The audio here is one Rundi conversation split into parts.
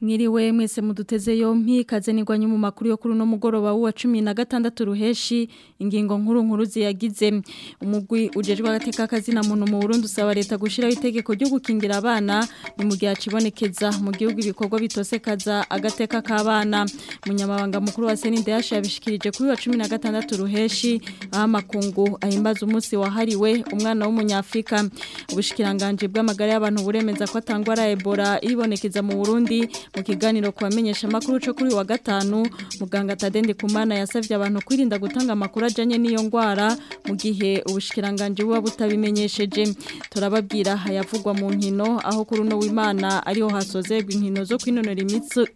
Mwiriwe mwese muduteze yompi kaze nigwanye mu makuru yo kuri no mugoroba wa 16 ruheshi ingingo nkuru nkuru ziyagize umugwi ujejwe agateka kazina muntu mu Burundi usaba leta gushiraho itegeko ryo gukingira abana ni mu gihe acibonekeza mu gihugu ibikorwa bitosekaza agateka k'abana munyamabanga mukuru wa Senide yasha yabishikirije kuri wa 16 ruheshi aho amakungu ahimbaza umunsi wahariwe umwana w'umunyafrika ubushikiranganje bw'amagara y'abantu buremeza ko atangwa Ebola ibonekeza mu Burundi mu kiganiro ku bamenyeshamakuru cyo kuri wa gatanu muganga Tadende Kumana yasabye abantu kwirinda gutanga amakuru ajyanye n'iyo ndwara mu gihe ubushikiranganje buba butabimenyesheje turababwira hayavugwa mu nkino aho kuri uno w'imana ariho hasozerwa inkino zo kwinonora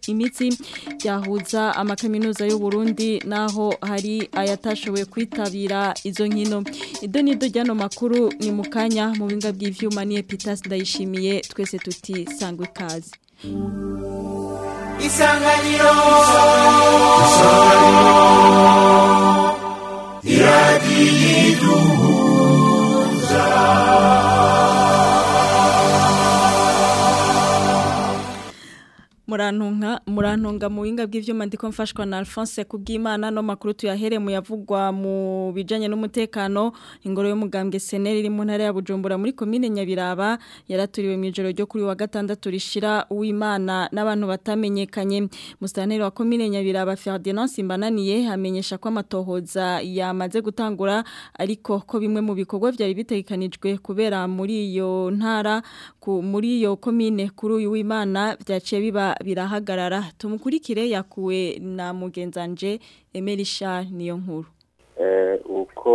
imitsi byahuza amakaminuza y'u Burundi naho hari ayatashoboye kwitabira izo nkino ido n'ido ry'ano makuru ni mukanya kanya mu binga by'ibyuma ni epitasi ndayishimiye twese tuti sangwa ikaze isanganiro isanganiro iradiyo iduhuza murantunga mu buhinga bw'ibyuma ndiko mfashwa na Alphonse kubw'Imana no makuru tuyahere mu yavugwa mu bijyanye n'umutekano ingoro yo mugambwe Senel iri mu ntara ya Bujumbura muri commune Nyabiraba yaraturiwe mu ijoro ryo kuri wa gatandatu rishira uw'Imana n'abantu batamenyekanye mustaneri wa commune Nyabiraba Ferdinand Simbananiye hamenyesha ko amatohoza yamaze gutangura ariko ko bimwe mu bikorwa byari bitekanijwe kubera muri iyo ntara muri iyo komine kuri uyu w'Imana byaciye biba birahagarara tumukurikire yakuwe na mugenzanje emerisha niyo nkuru eh, uko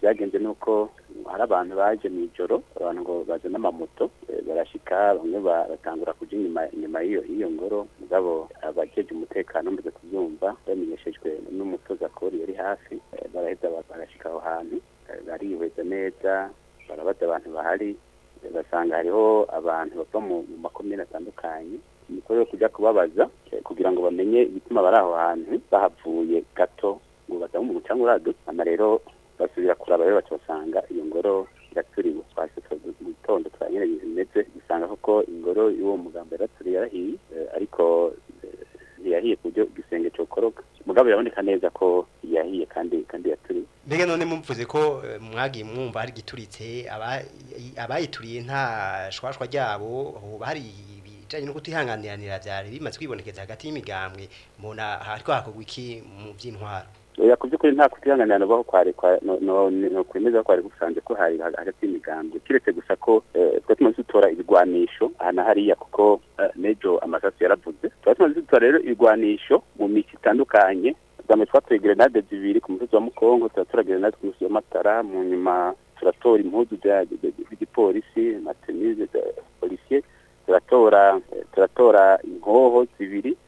byagenze ni uko hari abantu baje mu ijoro abantu ngo baje n'amamoto eh, barashika bamwe batangura kujya inyuma inyuma y'iyo iyo ngoro mugabo abajeje umutekano mbere kubyumva bamenyeshejwe n'umutoza kori yari hafi eh, baraheza barashika aho hantu barihweza neza barabata abantu bahari basanga hariho abantu bava mu makomine atandukanye umukoro wo kujya kubabaza eh, kugira ngo bamenye ibituma bari aho hantu bahavuye gato ngo badahe umuntu cyangwa uradutse hano rero basubira kuraba rero bakibasanga iyo ngoro iraturiwe twahise mu gitondo twanyere imeze dusanga koko ingoro y'uwo mugambi yaraturiye yarahiye eh, ariko eh, yahiye ku buryo igisenge cyokoroka mugabo biraboneka neza ko yahiye kandi kandi yaturiye mbega none mumvuze ko mwagiye mwumva hari igituritse abayituriye nta shwashwa ryabo ubu hari bijyanye no kutihanganira byari bimaze kwibonekeza hagati y'imigambwe umuntu ariko hakorwa iki mu by'intwaro ku by'ukuri nta kutihanganira baho kwari kwemeza ko kwari gusanze ko hari hagati y'imigambwe kiretse gusa ko twari tumaze dutora ibigwanisho aha hariya kuko nejo amasasu yaravuze twari tumaze dutora rero ibigwanisho mu miti itandukanye bwa twatoye grenade zibiri ku musozi wa mukongo turatora grenade ku musozi wa matara mu nyuma turatora impuzu by'igipolisi matenize polisiye turatora turatora inkoho zibiri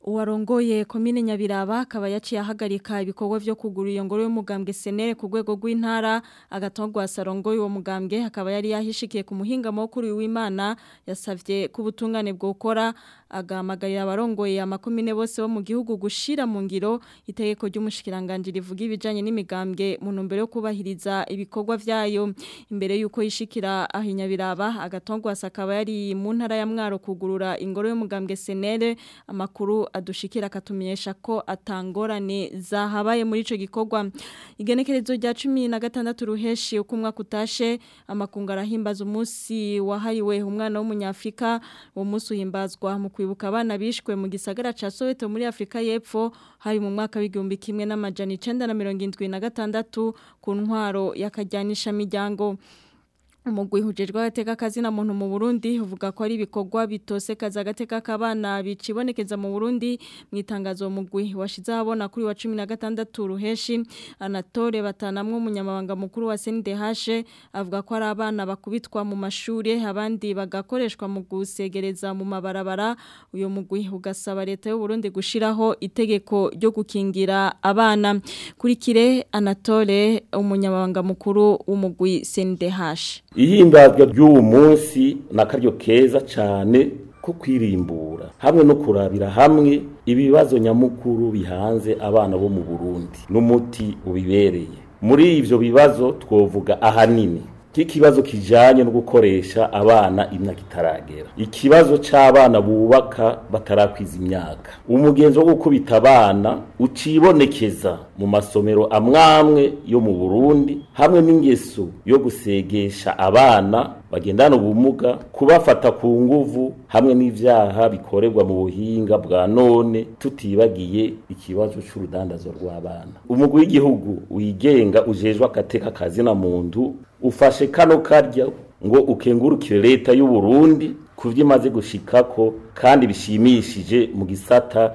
uwarongoye komine nyabiraba akaba yaciye ahagarika ibikorwa byo kugura iyo ngoro y'umugambwe senere ku rwego rw'intara agatogwa sarongoye uwo mugambwe akaba yari yahishikiye ku muhinga mukuru w'Imana yasavye ko ubutungane bwokora agahamagarira abarongoye amakomine bose bo mu gihugu gushira mu ngiro itegeko ry'umushikiranganji rivuga ibijanye n'imigambwe mu ntumbero yo kubahiriza ibikorwa byayo imbere yuko yishikira ahinyabiraba agatongwasa akaba yari mu ntara ya mwaro kugurura ingoro y'umugambwe senere amakuru adushikira akatumenyesha ko atangorane zahabaye muri ico gikorwa igenekerezo rya 16 ruheshi uko umwaka utashe amakungara himbaza umunsi wahariwe umwana w'umunyafurika uwo munsi uhimbazwa mu kwibuka abana bishwe mu gisagara ca Soweto muri Afrika y'Epfo hari mu mwaka w'igihumbi kimwe n'amajana gatandatu ku ntwaro yakajyanisha miryango umugwi hujejwe agateka muntu mu Burundi uvuga ko ari ibikorwa bitose kaza agateka kabana bicibonekeza mu Burundi mu itangazo umugwi washize ahabona kuri wa 16 ruheshi Anatole batanamwe umunyamabanga mukuru wa CNDH avuga ko ari abana bakubitwa mu mashuri abandi bagakoreshwa mu gusegereza mu mabarabara uyo mugwi ugasaba leta y'u Burundi gushiraho itegeko ryo gukingira abana kuri kire Anatole umunyamabanga mukuru w'umugwi CNDH ihimbazwa ry'uwo munsi na karyo keza cyane ko kwirimbura hamwe no kurabira hamwe ibibazo nyamukuru bihanze abana bo mu burundi n'umuti ubibereye muri ibyo bibazo twovuga ahanini kibazo kijyanye no gukoresha abana imyaka itaragera ikibazo cy'abana bubaka batarakwiza imyaka umugenzi wo gukubita abana ucibonekeza mu masomero amwamwe yo mu burundi hamwe n'ingeso yo gusegesha abana bagendana ubumuga kubafata ku nguvu hamwe n'ibyaha bikorerwa mu buhinga bwa none tutibagiye ikibazo cy'urudandazo rw'abana umugwi w'igihugu wigenga ujejwe akateka kazina muntu ufashe kano karya ngo ukengurukire leta y'u Burundi ku byo imaze gushikako kandi bishimishije mu gisata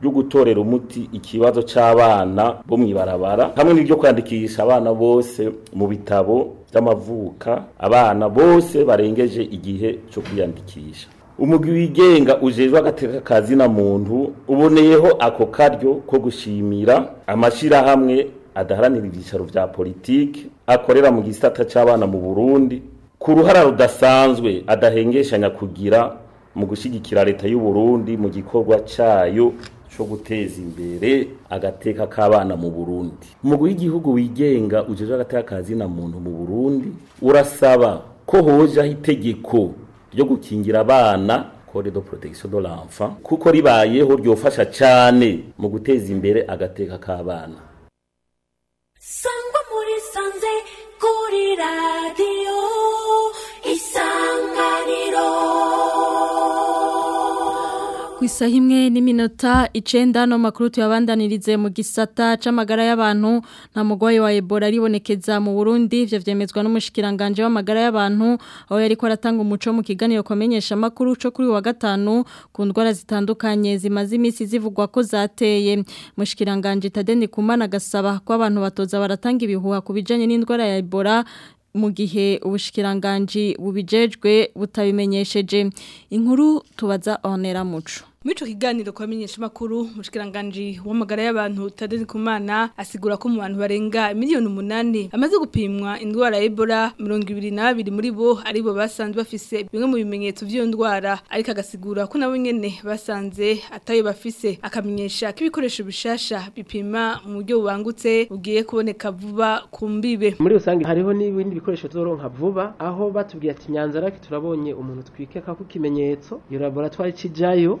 ryo gutorera umuti ikibazo cy'abana bo mu ibarabara hamwe n'ibyo kwandikisha abana bose mu bitabo by'amavuka abana bose barengeje igihe cyo kwiyandikisha umugwi wigenga ujejwe agateka kazina muntu uboneyeho ako karyo ko gushimira amashyirahamwe adaharanira ibyicaro bya politiki akorera mu gisata cy'abana mu burundi ku ruhara rudasanzwe adahengeshanya kugira mu gushyigikira leta y'uburundi mu gikorwa cyayo cyo guteza imbere agateka k'abana mu burundi umugwi w'igihugu wigenga ujejeho agateka kazina muntu mu burundi urasaba ko hojaho itegeko ryo gukingira abana code de protection de l'enfant kuko ribayeho ryofasha cyane mu guteza imbere agateka k'abana sangwa kuri radiyo isanganiro ku isaha imwe n'iminota icenda no makuru tuyabandanirize mu gisata c'amagara y'abantu na mugwayi wa Ebola ribonekeza mu Burundi ivyo vyemezwa n'umushikiranganje w'amagara y'abantu aho yariko aratanga umuco mu kiganiro komenyesha makuru co kuri wa gatanu ku ndwara zitandukanye zimaze imisi zivugwa ko zateye mushikiranganje Tadeni Kumana gasaba ko abantu batoza baratanga ibihuha ku bijanye n'indwara ya Ebola mu gihe ubushikiranganje bubijejwe butabimenyesheje inkuru tubaza onera muco muri kiganiro kwa menyeshamakuru mushikiranganji w'amagara y'abantu Tadezi Kumana asigura ko mu bantu barenga miliyoni umunani amaze gupimwa indwara ya na 22 muri bo aribo basanzwe bafise bimwe mu bimenyetso by'iyo ndwara ariko agasigura ko nabo nyene basanze atayo bafise akamenyesha ko ibikoresho bishasha bipima mu buryo bubangutse bugiye kuboneka vuba kumbibe muri rusange hariho n'ibindi bikoresho tuzoronka vuba aho batubwiye ati nyanza turabonye umuntu twikeka ko ikimenyetso iyo laboratoire cijayo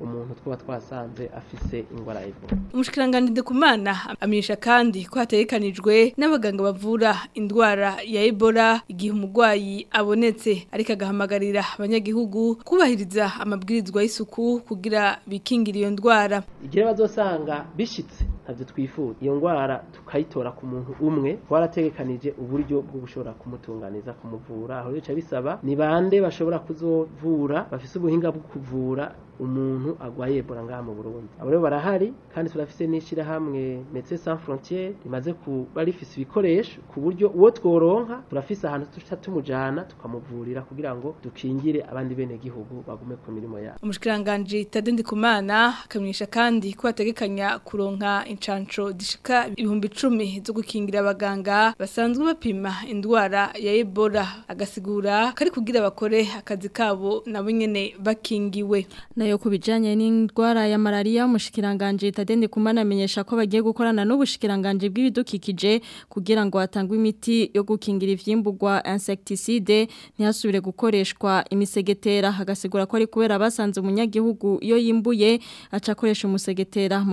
umuntu twaba twasanze afise indwara y'ivura umushikirangantende ku mwana amenyesha kandi ko hatekanijwe n'abaganga bavura indwara ya ebola igihe umurwayi abonetse ari ariko agahamagarira abanyagihugu kubahiriza amabwirizwa y'isuku kugira bikingire iyo ndwara igihe bazosanga bishitse ntabyo twifuza iyo ndwara tukayitora ku muntu umwe warategekanije uburyo bwo gushobora kumutunganiza kumuvura aho bica bisaba ni bande bashobora kuzovura bafise ubuhinga bwo kuvura umuntu agwaye Ebola ngaha mu Burundi abo rero barahari kandi turafise n’ishyirahamwe metse San Frontières rimaze kuba rifise ibikoresho ku buryo uwo tworonka turafise ahantu tuca tumujana tukamuvurira kugira ngo dukingire abandi bene gihugu bagume ku mirimo yabo umushikiranganje Tade Ndikumana akamenyesha kandi ko ategekanya kuronka incanco dishika ibihumbi icumi zo gukingira abaganga basanzwe bapima indwara ya Ebola agasigura kari kugira bakore akazi kabo nabo nyene bakingiwe nayo ku bijyanye n'indwara ya malariya umushikiranganje itadende kumana amenyesha ko bagiye gukorana n'ubushikiranganje bw'ibidukikije kugira ngo hatangwe imiti yo gukingira ivyimburwa insecticide ntihasubire gukoreshwa imisegetera hagasigura ko ari kubera basanze umunyagihugu iyo yimbuye aca akoresha umusegetera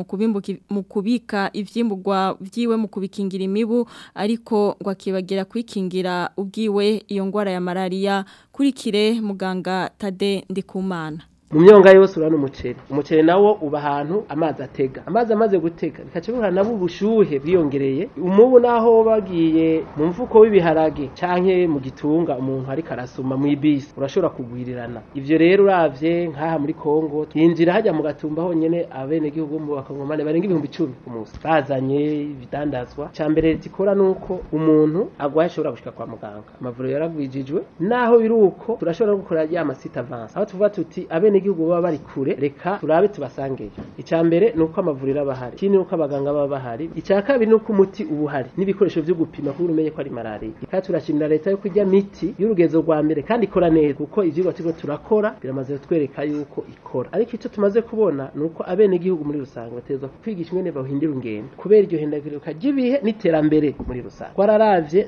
mu kubika ivyimburwa vyiwe mu kubikingira imibu ariko ngo akibagira kwikingira ubwiwe iyo ndwara ya malaria kurikire muganga tade ndikumana mu myonga yose urabona umuceri umuceri nawo uba ahantu amazi atega amazi amaze guteka bikaca nabo ubushuhe bwiyongereye umubu naho bagiye mu mvuko w'ibiharage canke mu gitunga umuntu ariko arasuma mu ibisi urashobora kugwirirana ibyo rero uravye nk'aha muri Kongo yinjira hajya mu gatumba honyene abenegihugu bo mu bakongomane barenga ibihumbi icumi ku munsi bazanye ibidandazwa ca mbere zikora nuko umuntu agwaye ashobora gushika kwa muganga amavuriro yaragwijijwe naho biruko turashobora gukora ya masita avance aho tuvuga tuti abene abanyagihugu baba bari kure reka turabe tubasangeyo icya mbere ni uko amavuriro aba ahari ikindi ni uko abaganga baba bahari icya kabiri ni uko umuti uba uhari n'ibikoresho byo gupima kugira umenye ko ari malariya kandi turashimira leta yo kujya miti y'urugezo rwa mbere kandi ikora neza kuko ibyigwa turimo turakora biramaze kutwereka yuko ikora ariko icyo tumaze kubona ni uko abenegihugu muri rusange bategerezwa kwigisha ingene bahindura ingendo kubera iryo hindagurika ry'ibihe n'iterambere muri rusange twararavye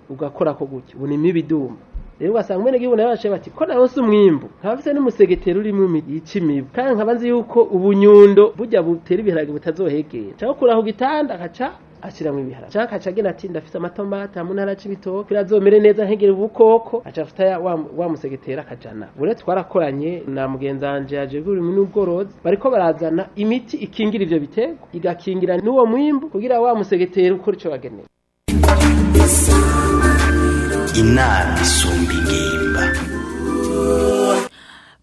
ugakora ko gutya ubu ni mibi iduma rero ugasanga mwene gihugu nawe yaciye bati ko nawe si umwimbu nkaba mfite n'umusegetera urimo y'ikimibu kandi nkaba nzi yuko ubunyundo bujya butera ibiharage butazohegera cyangwa kuraho igitanda agaca ashyiramo ibiharage cyangwa aca agira ati ndafite amatomata mu ntara y'ibitoki birazomere neza ntihegere ubukoko aca afata wa musegetera akajana bure twarakoranye na mugenzanje yaje gurimo n'ubworozi bariko barazana imiti ikingira ivyo biterwa igakingira n'uwo mwimbu kugira wa musegetera ukora icyo bageneye inama isumba ingiro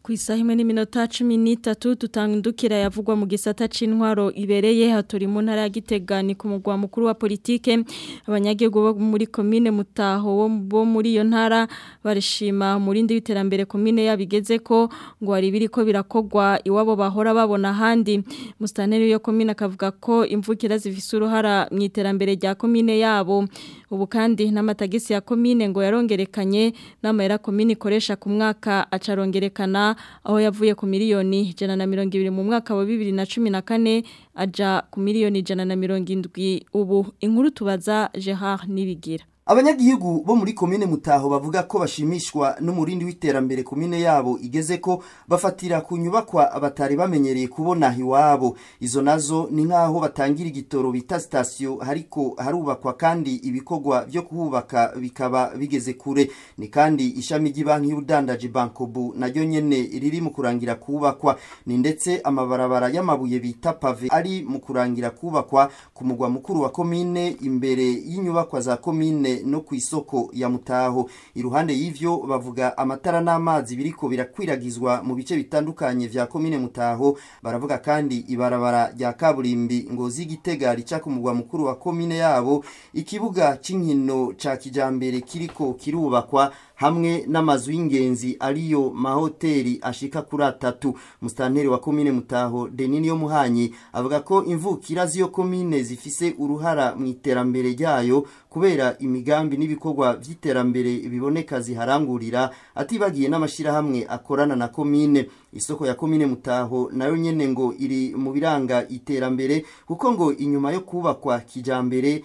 ku isaha imwe n'iminota cumi n'itatu dutandukira yavugwa mu gisata cy'intwaro ibereye hatori mu ntara ya Gitega ni ku mugwa mukuru wa politike abanyagihugu bo muri komine mutaho bo muri iyo ntara barishima umurindi w'iterambere komine yabigeze ko ngo hari ibiri ko birakogwa iwabo bahora babona ahandi musitaneri w'iyo komine akavuga ko imvukira zifise uruhara mu iterambere rya komine yabo ubu kandi n'amatagisi ya komine ngo yarongerekanye n'amayera komine ikoresha ku mwaka acarongerekana aho yavuye ku miliyoni ijana na mirongo ibiri mu mwaka wa bibiri na cumi na kane aja ku miliyoni ijana na mirongo indwi ubu inkuru tubaza Gerard Nibigira abanyagihugu bo muri komine mutaho bavuga ko bashimishwa n'umurindi w'iterambere komine yabo igeze ko bafatira ku nyubakwa batari bamenyereye kubona iwabo izo nazo ni nk'aho batangira igitoro bita sitasiyo ariko harubakwa kandi ibikorwa byo kuhubaka bikaba bigeze kure ni kandi ishami ry'ibanki y'ubudandaji bankobu naryo nyene riri mu kurangira kubakwa ni ndetse amabarabara y'amabuye bita pave ari mu kurangira kubakwa ku mugwa mukuru wa komine imbere y'inyubakwa za komine no ku isoko ya mutaho iruhande y'ivyo bavuga amatara n'amazi biriko birakwiragizwa mu bice bitandukanye vya komine mutaho baravuga kandi ibarabara rya kaburimbi ngo z’igitega rica ku mugwa mukuru wa komine yabo ikibuga c'inkino ca kijambere kiriko kirubakwa hamwe n'amazu y'ingenzi ariyo mahoteli ashika kuri atatu musitanteri wa komine mutaho denini yo muhanyi avuga ko imvukira z'iyo komine zifise uruhara mu iterambere ryayo kubera imigambi n'ibikorwa by'iterambere biboneka ziharangurira atibagiye n'amashyirahamwe akorana na komine isoko ya komine mutaho nayo nyene ngo iri mu biranga iterambere kuko ngo inyuma yo kubakwa kijambere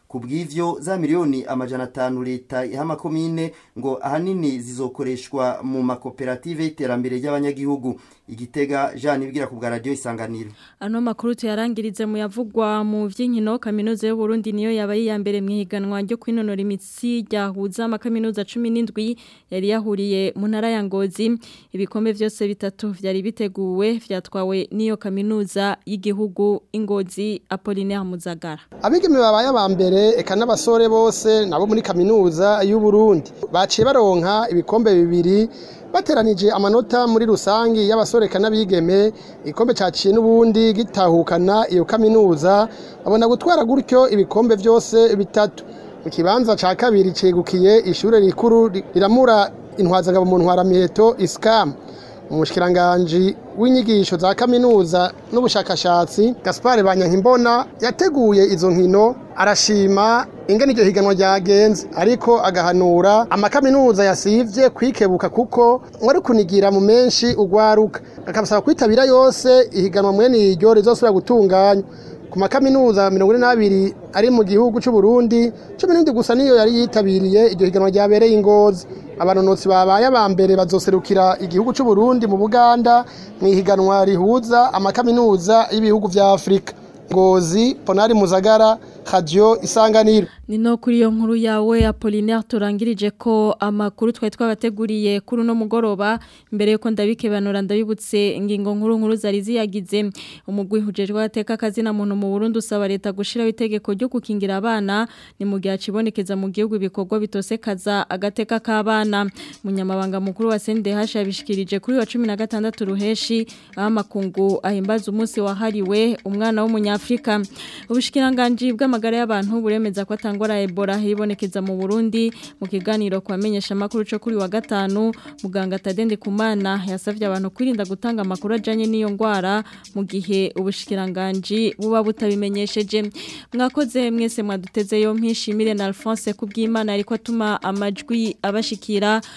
ku bw'ivyo za miliyoni amajana atanu leta iha amakomine ngo ahanini zizokoreshwa mu makoperative y'iterambere ry'abanyagihugu igitega Jean ibwira ku bwa radio isanganiro ano makuru tuyarangirize mu yavugwa mu vy'inkino kaminuza y'u Burundi niyo yabaye ya mbere mwihiganwa ryo kwinonora imitsi ryahuza amakaminuza 17 yari yahuriye mu ntara ya Ngozi ibikombe byose bitatu byari biteguwe byatwawe niyo kaminuza y'igihugu ingozi Apollinaire Muzagara abigeme babaye mbere mbere eka n'abasore bose nabo muri kaminuza y'uburundi baciye baronka ibikombe bibiri bateranije amanota muri rusange y'abasore eka n'abigeme igikombe cyaciye n'ubundi gitahukana iyo kaminuza babona gutwara gutyo ibikombe byose bitatu ikibanza cya kabiri cyegukiye ishuri rikuru riramura intwazagabo mu ntwaramiheto isikamu umushikiranganji w'inyigisho za kaminuza n'ubushakashatsi gaspar banyankimbona yateguye izo nkino arashima ingene iryo higanwa ryagenze ariko agahanura amakaminuza yasibye kwikebuka kuko wari kunigira mu menshi ugwaruka akabasaba kwitabira yose ihiganwa mwene iryo rizosubira gutunganywa ku makaminuza mirongo ine n'abiri ari mu gihugu cy'u Burundi cumi n'indi gusa niyo yari yitabiriye iryo higanwa ryabereye ingozi abanonotsi babaye aba mbere bazoserukira igihugu cy'u Burundi mu Buganda mu ihiganwa rihuza amakaminuza y'ibihugu bya Afurika Ngozi Ponari Muzagara radio isanganiro ni no kuri iyo nkuru yawe Apollinaire turangirije ko amakuru twari twabateguriye kuri no mugoroba mbere yuko ndabikebanura ndabibutse ingingo nkuru nkuru zari ziyagize umugwi hujejwe ateka kazi na muntu mu Burundi usaba leta gushira itegeko ryo gukingira abana ni mu gihe cibonekeza mu gihugu ibikorwa bitosekaza agateka k'abana munyamabanga mukuru wa SNDH yabishikirije kuri wa 16 ruheshi amakungu ahimbaza umunsi wahariwe umwana w'umunyafrika ubushikiranganje bwa y'amagara y'abantu buremeza ko atangora Ebola hibonekeza mu Burundi mu kiganiro kwamenyesha makuru cyo kuri wa gatanu muganga Tadende Kumana yasavye abantu kwirinda gutanga makuru ajanye n'iyo ngwara mu gihe ubushikiranganje buba butabimenyesheje mwakoze mwese mwaduteze yo mpishimire na Alphonse kubw'Imana ariko atuma amajwi abashikira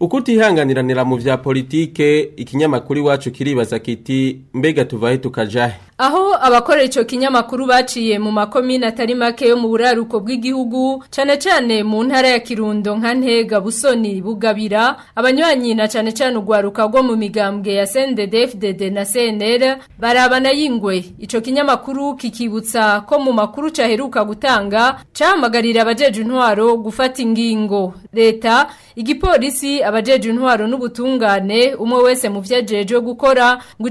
uko utihanganiranira mu bya politike ikinyamakuru iwacu kiribaza kiti mbega tuvahe tukajahe aho abakorera icyo kinyamakuru baciye mu makomine atari make yo mu buraruko bw'igihugu cyane cyane mu ya kirundo nka ntega busoni bugabira abanywanyi na cyane cyane ugwaruka rwo mu migambwe ya CNDD-FDD na CNR barabana yingwe icyo kinyamakuru kikibutsa ko mu makuru cyaheruka gutanga cyahamagarira abajeje intwaro gufata ingingo leta igipolisi abajeje intwaro n'ubutungane umwe wese mu byajeje gukora ngo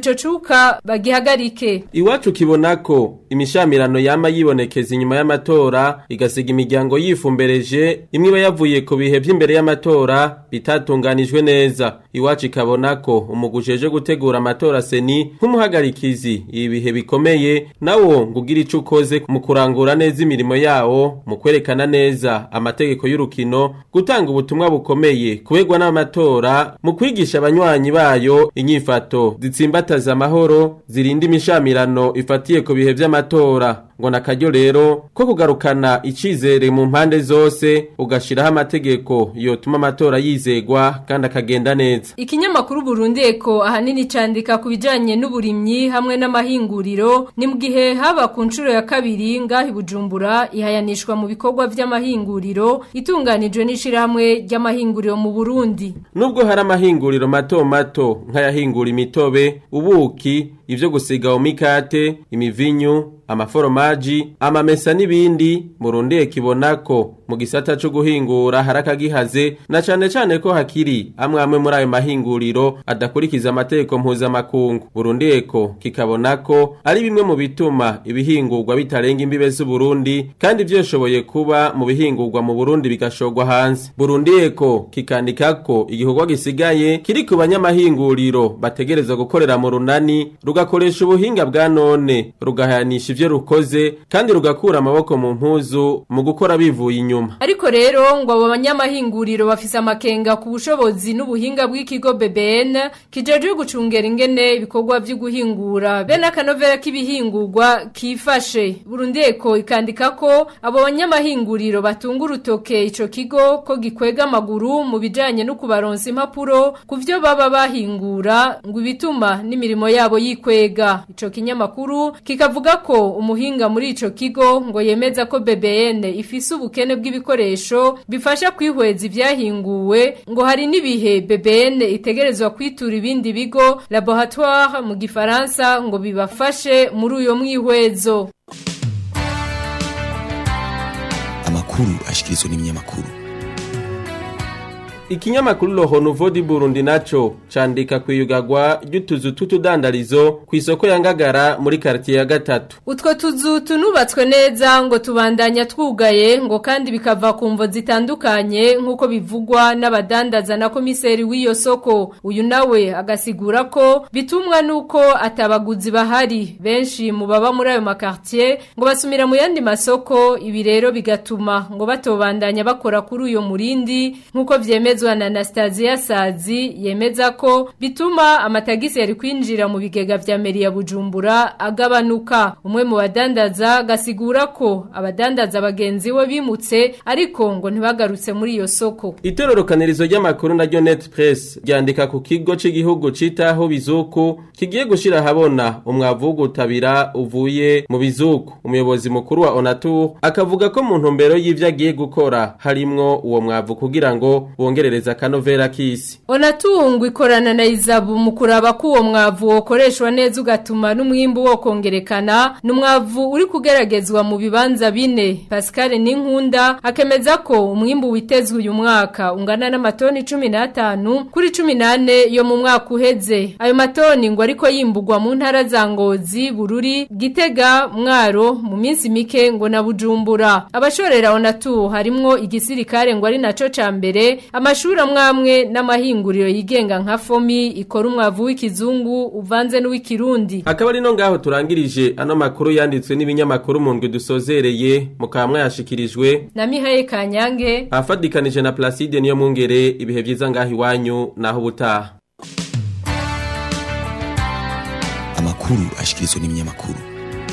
bagihagarike iwacu kibona ko imishamirano yama yibonekeza inyuma y'amatora igasiga imiryango yifumbereje imwe iba yavuye ku bihe by'imbere y'amatora bitatunganijwe neza iwacu ikabona ko umugujeje gutegura amatora seni nk'umuhagarikizi ibi bihe bikomeye nawo ngo ugire ico ukoze mu kurangura neza imirimo yawo mu kwerekana neza amategeko y'urukino gutanga ubutumwa bukomeye kubegwa n'amatora mu kwigisha abanywanyi bayo inyifato zitsimbataza amahoro zirinda imishamirano isezerano ifatiye ku bihe by'amatora ngo na kajyo rero ko kugarukana icyizere mu mpande zose ugashyiraho amategeko yotuma amatora yizegwa kandi akagenda neza ikinyamakuru burundeko ahanini cyandika ku bijyanye n'uburimyi hamwe n'amahinguriro ni mu gihe haba ku nshuro ya kabiri ngaho bujumbura ihayanishwa mu bikorwa by'amahinguriro itunganijwe n'ishyirahamwe ry'amahinguriro mu burundi nubwo hari amahinguriro mato mato nk'ayahingura imitobe ubuki ibyo gusiga omika e me vinho amaforomaji amamesa n'ibindi murundeye kibonako mu gisata cyo guhingura harakagihaze na cyane cyane ko hakiri amwe amwe muri ayo mahinguriro adakurikiza amategeko mpuzamakungu burundiye ko kikabona ko ari bimwe mu bituma ibihingurwa bitarenga imbibe z'uburundi kandi byoshoboye kuba mu bihingurwa mu burundi bigashogwa hanze burundiye ko kikandika ko igikorwa gisigaye kiri ku banyamahinguriro bategereza gukorera mu runani rugakoresha ubuhinga bwa none rugahanisha ibyo rukoze kandi rugakura amaboko mu mpuzu mu gukora bivuye inyuma ariko rero ngo abo banyamahinguriro bafise amakenga ku bushobozi n'ubuhinga bw'ikigo beben kijejwe gucungera ingene ibikorwa byo guhingura bene akanovera k'ibihingurwa kifashe burundeko ikandika ko abo banyamahinguriro batunga urutoke ico kigo ko gikwega amaguru mu bijanye no kubaronsa impapuro ku vyo baba bahingura ngo ibituma n'imirimo yabo yikwega ico kinyamakuru kikavuga ko umuhinga muri ico kigo ngo yemeza ko BBN ifise ubukene bw'ibikoresho bifasha kwihweza ibyahinguwe ngo hari nibihe BBN itegerezwa kwitura ibindi bigo laboratoire mu gifaransa ngo bibafashe muri uyo mwihwezo amakuru ashikirizwa n'ibinyamakuru ikinyamakuru roho nuvo burundi nacyo candika ku iyugagwa ry'utuzu tw'utudandarizo ku isoko ya ngagara muri karitsiye ya gatatu utwo tuzu tunubatswe neza ngo tubandanya twugaye ngo kandi bikava ku mvo zitandukanye nk'uko bivugwa n'abadandaza na komiseri w'iyo soko uyu nawe agasigura ko bitumwa n'uko atabaguzi bahari benshi mu baba muri ayo makartiye ngo basumira mu yandi masoko ibi rero bigatuma ngo batobandanya bakora kuri uyu murindi nk'uko byemeza uregezwa na Anastasia Sazi yemeza ko bituma amatagisi yari kwinjira mu bigega vya meri ya Bujumbura agabanuka umwe mu badandaza gasigura ko abadandaza bagenzi we bimutse ariko ngo ntibagarutse muri iyo soko itororokanirizo ry'amakuru na Net Press ryandika ku kigo c'igihugu citaho bizuku kigiye gushira habona umwavu gutabira uvuye mu bizuku umuyobozi mukuru wa Onatur akavuga ko mu ntumbero y'ivyo agiye gukora harimwo uwo mwavu kugira ngo bonge kwitegerereza kanovera k'isi onatungwa ikorana na izabu mu kuraba ko uwo mwavu wokoreshwa neza ugatuma n'umwimbu wo kongerekana uri kugeragezwa mu bibanza bine pascal n'inkunda akemeza ko umwimbu witezwe uyu mwaka ungana n'amatoni cumi n'atanu kuri cumi n'ane yo mu mwaka uheze ayo matoni ngo ariko yimbugwa mu ntara za ngozi bururi gitega mwaro mu minsi mike ngo na bujumbura abashorera onatu harimwo igisirikare ngo ari naco mbere ama amashuri amwamwe n'amahinguriro yigenga nka fomi ikora umwavu w'ikizungu uvanze n'uw'ikirundi akaba ari no ngaho turangirije ano makuru yanditswe n'ibinyamakuru mu ndwi dusozereye mukamwa yashikirijwe na mihaye kanyange afadikanije na placide niyo mwungere ibihe byiza ngaho iwanyu naho ubutaha amakuru ashyikirizwa n'ibinyamakuru